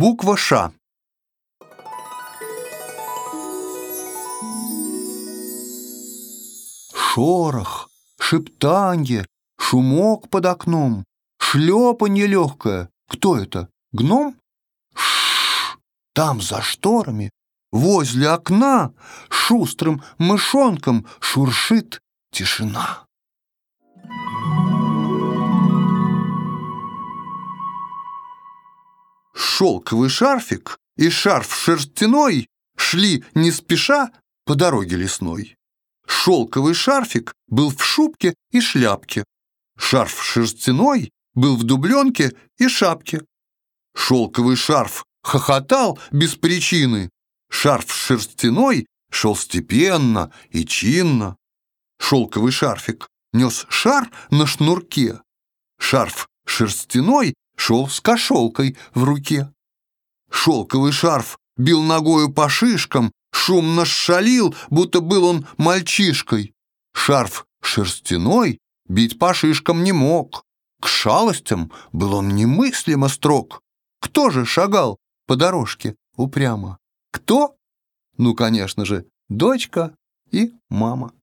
Буква Ш. Шорох, шептанье, шумок под окном, шлепанье легкое. Кто это? Гном? Шш, там за шторами, возле окна, шустрым мышонком шуршит тишина. Шелковый шарфик и шарф шерстяной шли не спеша по дороге лесной. Шелковый шарфик был в шубке и шляпке. Шарф шерстяной был в дубленке и шапке. Шелковый шарф хохотал без причины. Шарф шерстяной шел степенно и чинно. Шелковый шарфик нес шар на шнурке. Шарф шерстяной шел с кошелкой в руке. Шелковый шарф бил ногою по шишкам, шумно шалил, будто был он мальчишкой. Шарф шерстяной бить по шишкам не мог. К шалостям был он немыслимо строг. Кто же шагал по дорожке упрямо? Кто? Ну, конечно же, дочка и мама.